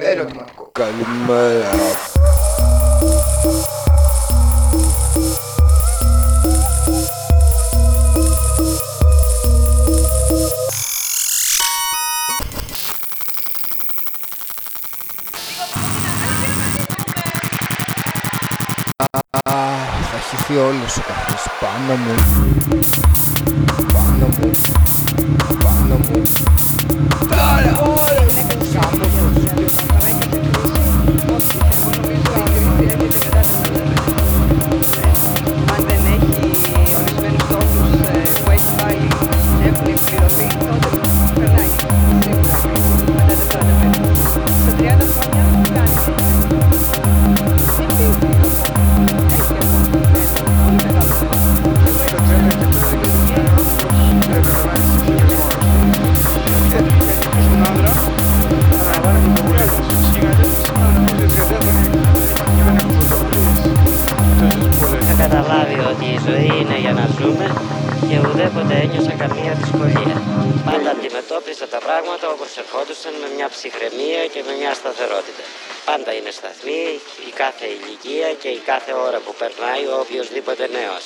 Ερωτηματικό. Καλημέρα. Αχ, θα χυθεί όλος ο καφές πάνω μου. Πάνω μου. Πάνω μου. Αν Είχα καταλάβει ότι η ζωή είναι για να ζούμε και ουδέποτε ένιωσα καμία δυσκολία. Πάντα αντιμετώπιζα τα πράγματα όπως ερχόντουσαν με μια ψυχραιμία και με μια σταθερότητα. Πάντα είναι σταθμή η κάθε ηλικία και η κάθε ώρα που περνάει ο οποιοδήποτε νέος.